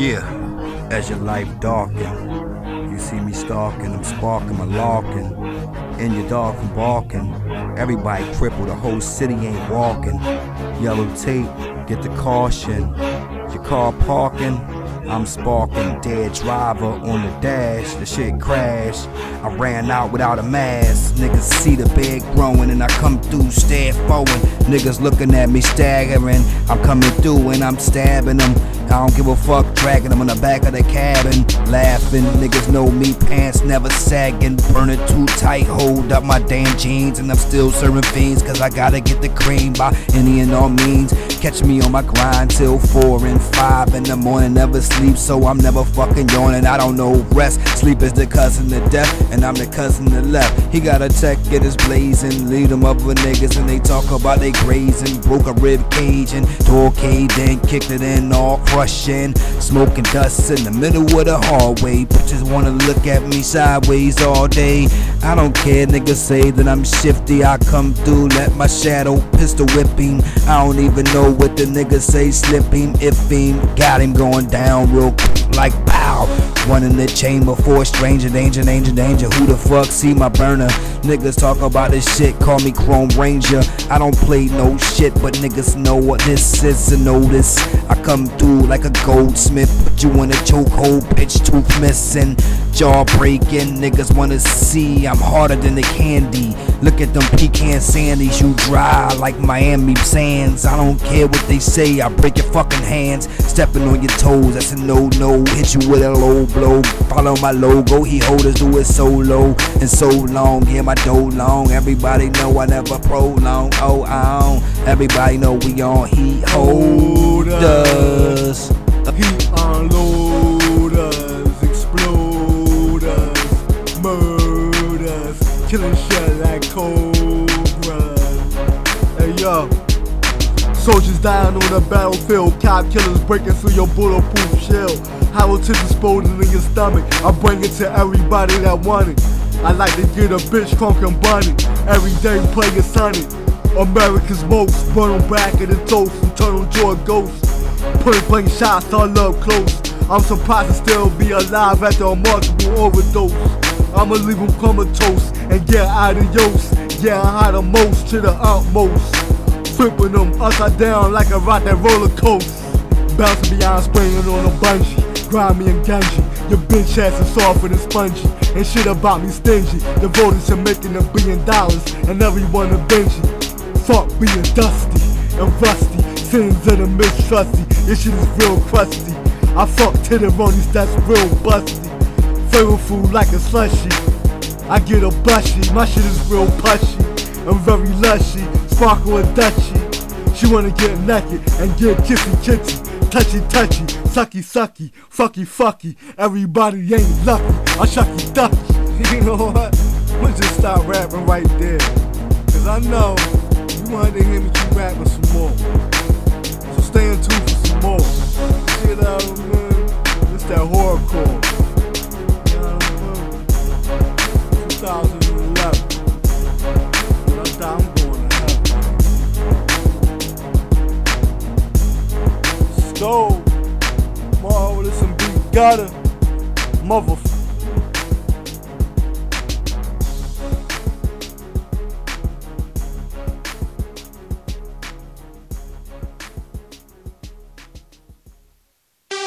Yeah, as your life darken, you see me stalking, I'm sparking, my larking. In your dog from barking, everybody crippled, the whole city ain't walking. Yellow tape, get the caution. Your car parking, I'm sparking, dead driver on the dash. The shit crashed. I ran out without a mask. Niggas see the bed growing and I come through, stare forward. Niggas looking at me staggering. I'm coming through and I'm stabbing them. I don't give a fuck, dragging them in the back of the cabin. Laughing, niggas know me, pants never sagging. Burning too tight, hold up my damn jeans. And I'm still serving fiends, cause I gotta get the cream by any and all means. Catch me on my grind till 4 and 5 in the morning, never sleep, so I'm never fucking yawning. I don't know rest. Sleep is the cousin to death, and I'm the cousin to left. He got a tech, get his blazing, lead him up with niggas, and they talk about they grazing. Broke a rib cage and tore caved in, kicked it in all crushing. Smoking dust in the middle of the hallway. Bitches wanna look at me sideways all day. I don't care, niggas say that I'm shifty. I come through, let my shadow pistol whip him. I don't even know what the niggas say, slip him, if him. Got him going down real quick, like pow. In the chamber for a stranger, danger, danger, danger. Who the fuck see my burner? Niggas talk about this shit, call me Chrome Ranger. I don't play no shit, but niggas know what this is and notice. I come through like a goldsmith, put you in a chokehold, bitch, tooth missing, jaw breaking. Niggas wanna see I'm harder than the candy. Look at them pecan sandies, you dry like Miami sands. I don't care what they say, I break your fucking hands. Stepping on your toes, that's a no no. Hit you with a low blow. Follow my logo, he holders do it so low and so long. Yeah, my dough long. Everybody know I never prolong. Oh, I don't. Everybody know we on heat holders. Heat unloaders, exploders, murders, killing shit like cobras. Hey yo, soldiers dying on the battlefield, cop killers breaking through your bulletproof shell. Hamilton exploding in your stomach. I bring it to everybody that want it. I like to get a bitch crunk and bunny. Every day playing sunny. America's most run on back of the toast on joy ghost. Putting playing shots all up close. I'm surprised to still be alive after a multiple overdose. I'ma leave them comatose and get adios. Yeah, I had the most to the utmost. Flipping them upside down like a rock that roller coaster. Bouncing beyond springing on a bungee. Grimy and gungy. Your bitch ass is soft and spongy. And shit about me stingy. Devoted to making a billion dollars and everyone a Benji. Fuck being dusty and rusty. Sins of the mistrusty. This shit is real crusty. I fuck titteronies that's real busty. Flavorful like a slushy. I get a bushy. My shit is real pushy. I'm very lushy. Sparkle and dutchy. She wanna get naked and get kissy kissy. Touchy touchy. Sucky sucky. Fucky fucky. Everybody ain't lucky. I shucky ducky. You know what? I'ma just stop rapping right there. Cause I know you wanted to hear me keep rapping some more. Beat gutter. Motherfucker.